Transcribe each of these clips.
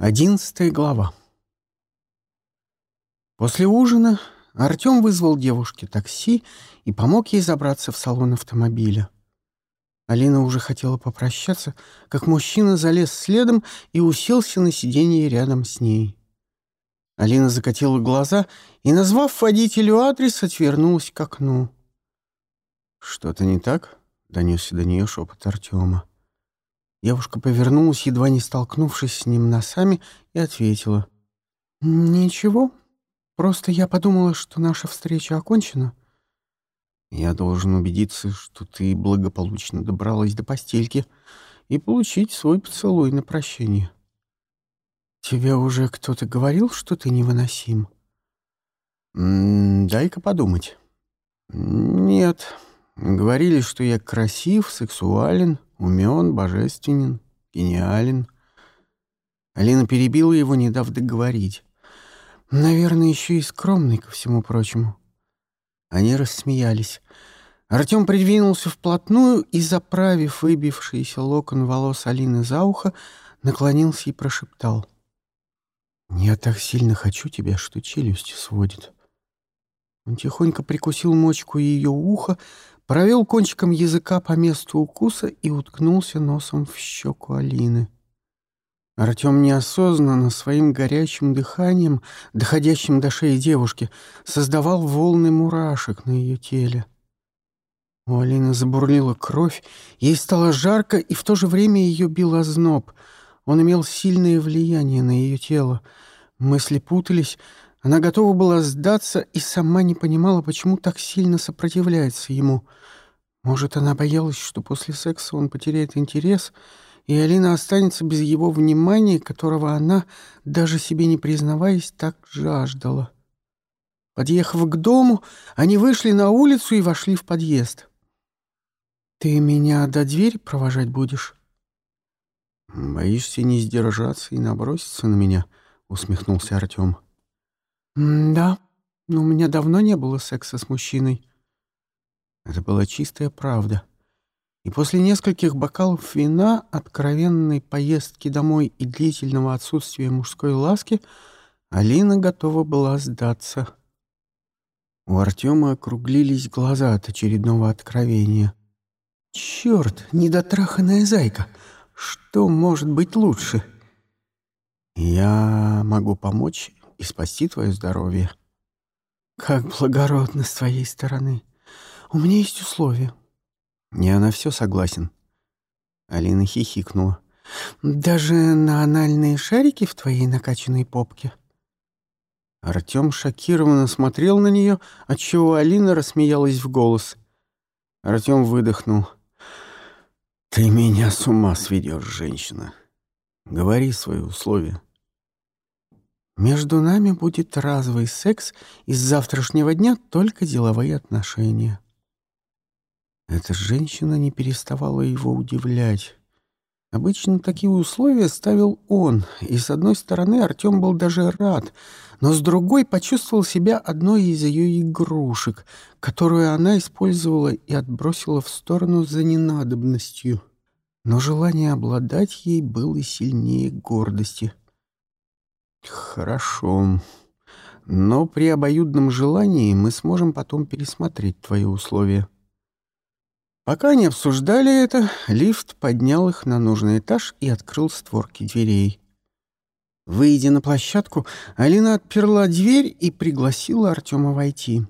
Одиннадцатая глава. После ужина Артем вызвал девушке такси и помог ей забраться в салон автомобиля. Алина уже хотела попрощаться, как мужчина залез следом и уселся на сиденье рядом с ней. Алина закатила глаза и, назвав водителю адрес, отвернулась к окну. «Что-то не так?» — донесся до нее шепот Артема. Девушка повернулась, едва не столкнувшись с ним носами, и ответила. «Ничего. Просто я подумала, что наша встреча окончена». «Я должен убедиться, что ты благополучно добралась до постельки и получить свой поцелуй на прощение». «Тебе уже кто-то говорил, что ты невыносим?» «Дай-ка подумать». «Нет. Говорили, что я красив, сексуален, Умен, божественен, гениален. Алина перебила его, не дав договорить. Наверное, еще и скромный ко всему прочему. Они рассмеялись. Артем придвинулся вплотную и, заправив выбившийся локон волос Алины за ухо, наклонился и прошептал. «Я так сильно хочу тебя, что челюсть сводит». Он тихонько прикусил мочку ее уха, провел кончиком языка по месту укуса и уткнулся носом в щеку Алины. Артем неосознанно своим горячим дыханием, доходящим до шеи девушки, создавал волны мурашек на ее теле. У Алины забурлила кровь, ей стало жарко, и в то же время ее бил озноб. Он имел сильное влияние на ее тело. Мысли путались, она готова была сдаться и сама не понимала, почему так сильно сопротивляется ему. Может, она боялась, что после секса он потеряет интерес, и Алина останется без его внимания, которого она, даже себе не признаваясь, так жаждала. Подъехав к дому, они вышли на улицу и вошли в подъезд. «Ты меня до двери провожать будешь?» «Боишься не сдержаться и наброситься на меня?» — усмехнулся Артем. «Да, но у меня давно не было секса с мужчиной». Это была чистая правда. И после нескольких бокалов вина, откровенной поездки домой и длительного отсутствия мужской ласки, Алина готова была сдаться. У Артема округлились глаза от очередного откровения. «Черт, недотраханная зайка! Что может быть лучше?» «Я могу помочь и спасти твое здоровье. Как благородно с твоей стороны. У меня есть условия. Я на все согласен. Алина хихикнула. Даже на анальные шарики в твоей накачанной попке? Артем шокированно смотрел на нее, отчего Алина рассмеялась в голос. Артем выдохнул. «Ты меня с ума сведешь, женщина. Говори свои условия». Между нами будет разовый секс, и с завтрашнего дня только деловые отношения. Эта женщина не переставала его удивлять. Обычно такие условия ставил он, и с одной стороны Артем был даже рад, но с другой почувствовал себя одной из ее игрушек, которую она использовала и отбросила в сторону за ненадобностью. Но желание обладать ей было сильнее гордости — «Хорошо. Но при обоюдном желании мы сможем потом пересмотреть твои условия». Пока они обсуждали это, лифт поднял их на нужный этаж и открыл створки дверей. Выйдя на площадку, Алина отперла дверь и пригласила Артема войти.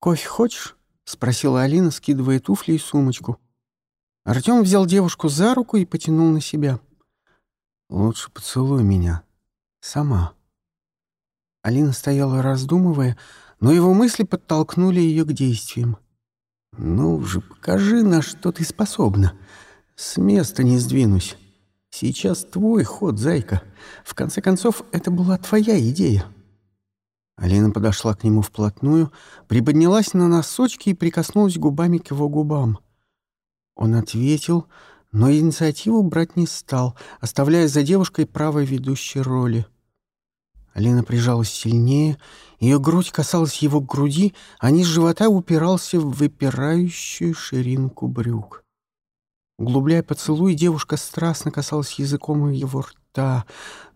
«Кофе хочешь?» — спросила Алина, скидывая туфли и сумочку. Артем взял девушку за руку и потянул на себя. «Лучше поцелуй меня», Сама. Алина стояла, раздумывая, но его мысли подтолкнули ее к действиям. «Ну же, покажи, на что ты способна. С места не сдвинусь. Сейчас твой ход, зайка. В конце концов, это была твоя идея». Алина подошла к нему вплотную, приподнялась на носочки и прикоснулась губами к его губам. Он ответил, но инициативу брать не стал, оставляя за девушкой право ведущей роли. Алина прижалась сильнее, ее грудь касалась его груди, а низ живота упирался в выпирающую ширинку брюк. Углубляя поцелуй, девушка страстно касалась языком его рта,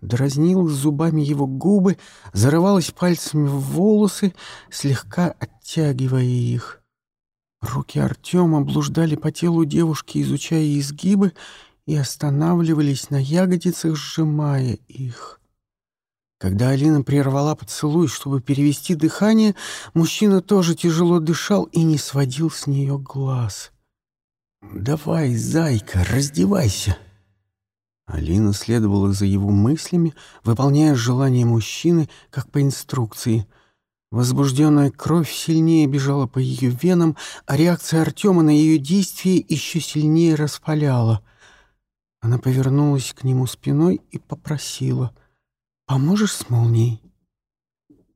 дразнила зубами его губы, зарывалась пальцами в волосы, слегка оттягивая их. Руки Артема блуждали по телу девушки, изучая изгибы, и останавливались на ягодицах, сжимая их. Когда Алина прервала поцелуй, чтобы перевести дыхание, мужчина тоже тяжело дышал и не сводил с нее глаз. «Давай, зайка, раздевайся!» Алина следовала за его мыслями, выполняя желание мужчины, как по инструкции. Возбужденная кровь сильнее бежала по ее венам, а реакция Артема на ее действия еще сильнее распаляла. Она повернулась к нему спиной и попросила «Поможешь с молнией?»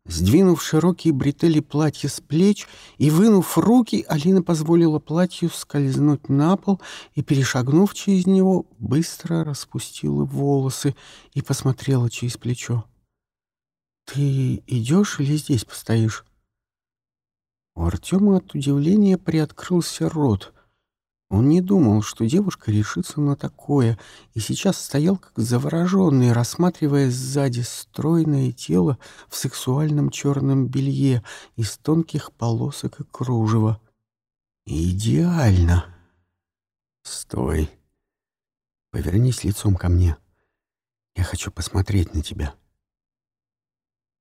Сдвинув широкие бретели платья с плеч и вынув руки, Алина позволила платью скользнуть на пол и, перешагнув через него, быстро распустила волосы и посмотрела через плечо. «Ты идешь или здесь постоишь?» У Артема от удивления приоткрылся рот. Он не думал, что девушка решится на такое, и сейчас стоял как завороженный, рассматривая сзади стройное тело в сексуальном черном белье из тонких полосок и кружева. «Идеально!» «Стой! Повернись лицом ко мне. Я хочу посмотреть на тебя».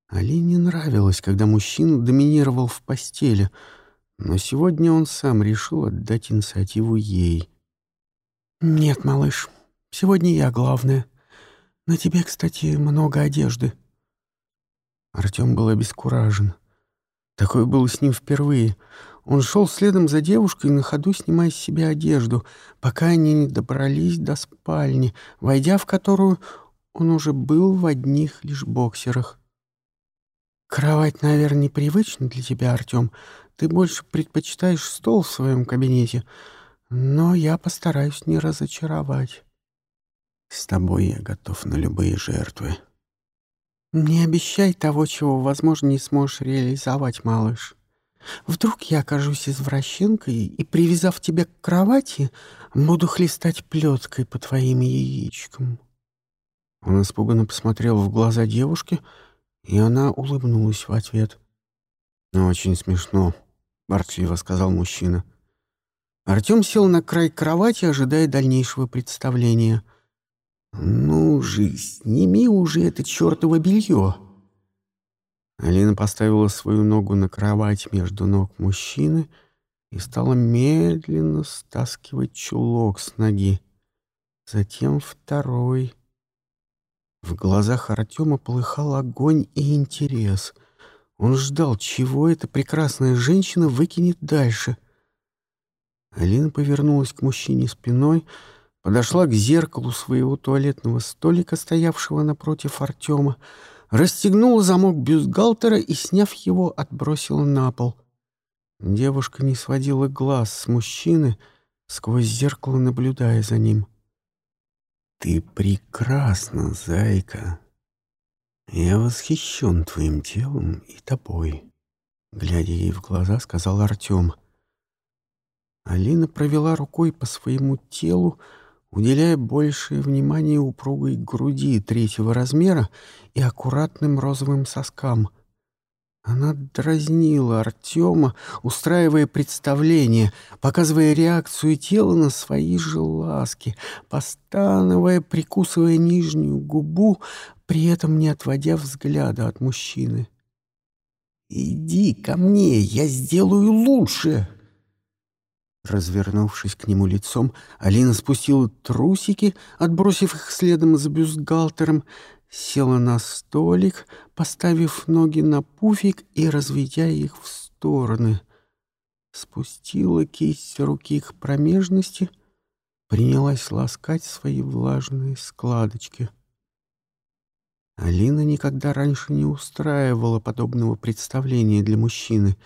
Алине нравилось, когда мужчина доминировал в постели — но сегодня он сам решил отдать инициативу ей. «Нет, малыш, сегодня я главная. На тебе, кстати, много одежды». Артем был обескуражен. Такое было с ним впервые. Он шел следом за девушкой, на ходу снимая с себя одежду, пока они не добрались до спальни, войдя в которую он уже был в одних лишь боксерах. «Кровать, наверное, непривычна для тебя, Артем. Ты больше предпочитаешь стол в своем кабинете, но я постараюсь не разочаровать. С тобой я готов на любые жертвы. Не обещай того, чего, возможно, не сможешь реализовать, малыш. Вдруг я окажусь извращенкой и, привязав тебя к кровати, буду хлестать плеткой по твоим яичкам. Он испуганно посмотрел в глаза девушки, и она улыбнулась в ответ. «Ну, очень смешно», — ворчливо сказал мужчина. Артем сел на край кровати, ожидая дальнейшего представления. «Ну же, сними уже это чертово белье!» Алина поставила свою ногу на кровать между ног мужчины и стала медленно стаскивать чулок с ноги. Затем второй. В глазах Артема полыхал огонь и интерес. Он ждал, чего эта прекрасная женщина выкинет дальше. Алина повернулась к мужчине спиной, подошла к зеркалу своего туалетного столика, стоявшего напротив Артема, расстегнула замок бюстгальтера и, сняв его, отбросила на пол. Девушка не сводила глаз с мужчины, сквозь зеркало наблюдая за ним. «Ты прекрасна, зайка!» «Я восхищен твоим телом и тобой», — глядя ей в глаза, сказал Артем. Алина провела рукой по своему телу, уделяя большее внимание упругой груди третьего размера и аккуратным розовым соскам — она дразнила Артема, устраивая представление, показывая реакцию тела на свои же ласки, постановая, прикусывая нижнюю губу, при этом не отводя взгляда от мужчины. «Иди ко мне, я сделаю лучше!» Развернувшись к нему лицом, Алина спустила трусики, отбросив их следом за бюстгальтером, села на столик, поставив ноги на пуфик и разведя их в стороны. Спустила кисть руки к промежности, принялась ласкать свои влажные складочки. Алина никогда раньше не устраивала подобного представления для мужчины.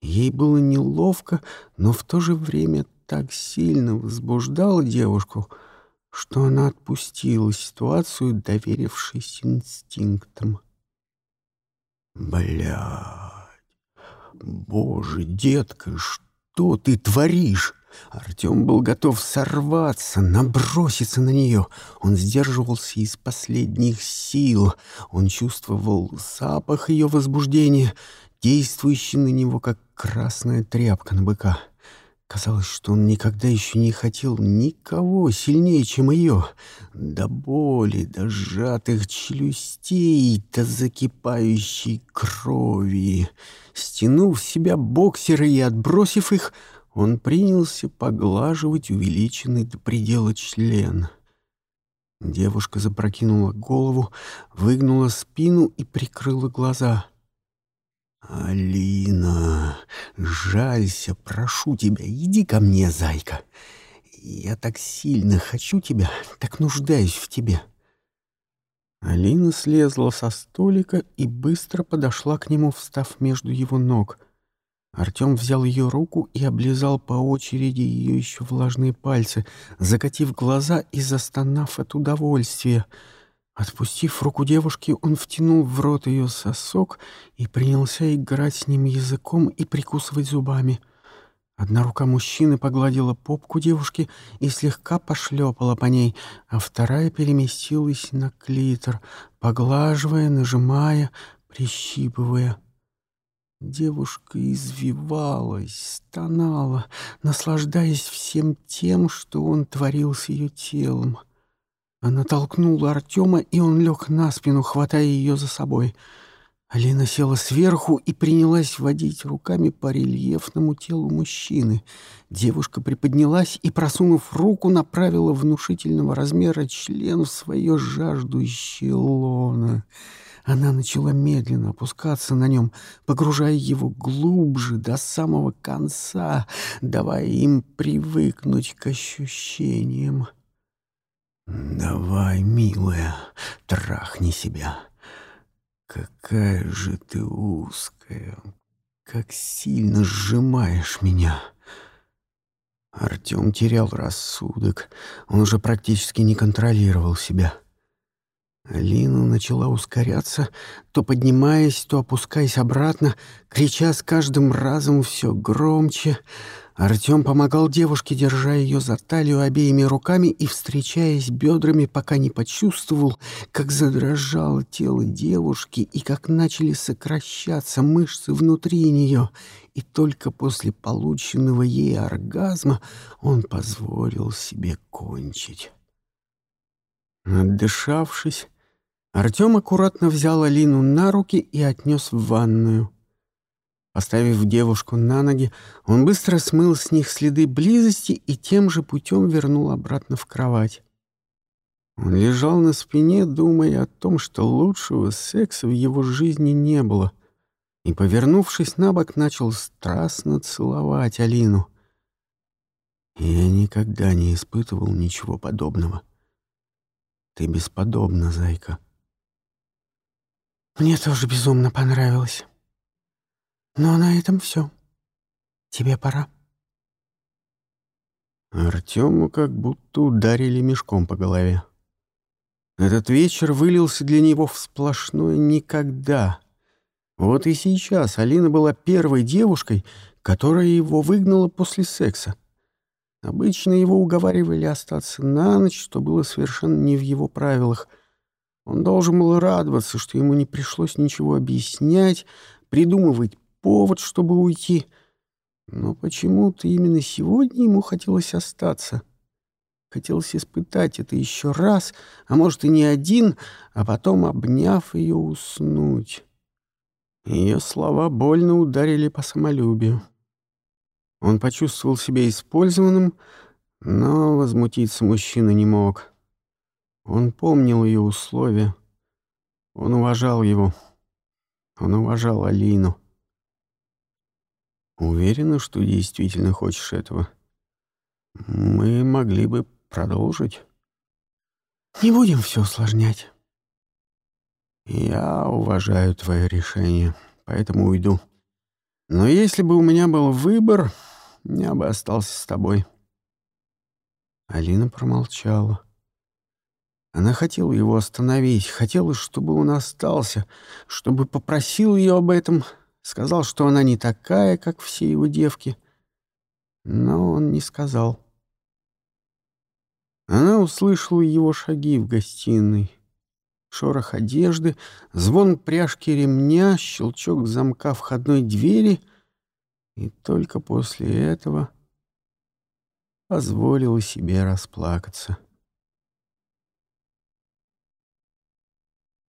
Ей было неловко, но в то же время так сильно возбуждала девушку — что она отпустила ситуацию, доверившись инстинктам. Блядь! Боже, детка, что ты творишь? Артем был готов сорваться, наброситься на нее. Он сдерживался из последних сил. Он чувствовал запах ее возбуждения, действующий на него, как красная тряпка на быка. Казалось, что он никогда еще не хотел никого сильнее, чем ее. До боли, до сжатых челюстей, до закипающей крови. Стянув себя боксеры и отбросив их, он принялся поглаживать увеличенный до предела член. Девушка запрокинула голову, выгнула спину и прикрыла глаза — «Алина, жалься, прошу тебя, иди ко мне, зайка. Я так сильно хочу тебя, так нуждаюсь в тебе». Алина слезла со столика и быстро подошла к нему, встав между его ног. Артем взял ее руку и облизал по очереди ее еще влажные пальцы, закатив глаза и застонав от удовольствия — Отпустив руку девушки, он втянул в рот ее сосок и принялся играть с ним языком и прикусывать зубами. Одна рука мужчины погладила попку девушки и слегка пошлепала по ней, а вторая переместилась на клитор, поглаживая, нажимая, прищипывая. Девушка извивалась, стонала, наслаждаясь всем тем, что он творил с ее телом. Она толкнула Артема, и он лег на спину, хватая ее за собой. Алина села сверху и принялась водить руками по рельефному телу мужчины. Девушка приподнялась и, просунув руку, направила внушительного размера член в свое жаждущее лоно. Она начала медленно опускаться на нем, погружая его глубже, до самого конца, давая им привыкнуть к ощущениям. «Давай, милая, трахни себя. Какая же ты узкая, как сильно сжимаешь меня». Артем терял рассудок, он уже практически не контролировал себя. Алина начала ускоряться, то поднимаясь, то опускаясь обратно, крича с каждым разом все громче — Артем помогал девушке, держа ее за талию обеими руками и встречаясь бедрами, пока не почувствовал, как задрожало тело девушки и как начали сокращаться мышцы внутри нее. И только после полученного ей оргазма он позволил себе кончить. Отдышавшись, Артем аккуратно взял Алину на руки и отнес в ванную. Оставив девушку на ноги, он быстро смыл с них следы близости и тем же путем вернул обратно в кровать. Он лежал на спине, думая о том, что лучшего секса в его жизни не было, и, повернувшись на бок, начал страстно целовать Алину. Я никогда не испытывал ничего подобного. Ты бесподобна, зайка. Мне тоже безумно понравилось. Но на этом все. Тебе пора. Артему как будто ударили мешком по голове. Этот вечер вылился для него в сплошное никогда. Вот и сейчас Алина была первой девушкой, которая его выгнала после секса. Обычно его уговаривали остаться на ночь, что было совершенно не в его правилах. Он должен был радоваться, что ему не пришлось ничего объяснять, придумывать повод, чтобы уйти. Но почему-то именно сегодня ему хотелось остаться. Хотелось испытать это еще раз, а может и не один, а потом, обняв ее, уснуть. Ее слова больно ударили по самолюбию. Он почувствовал себя использованным, но возмутиться мужчина не мог. Он помнил ее условия. Он уважал его. Он уважал Алину. Уверена, что действительно хочешь этого? Мы могли бы продолжить. Не будем все усложнять. Я уважаю твое решение, поэтому уйду. Но если бы у меня был выбор, я бы остался с тобой. Алина промолчала. Она хотела его остановить, хотела, чтобы он остался, чтобы попросил ее об этом, Сказал, что она не такая, как все его девки. но он не сказал. Она услышала его шаги в гостиной. Шорох одежды, звон пряжки ремня, щелчок замка входной двери, и только после этого позволила себе расплакаться.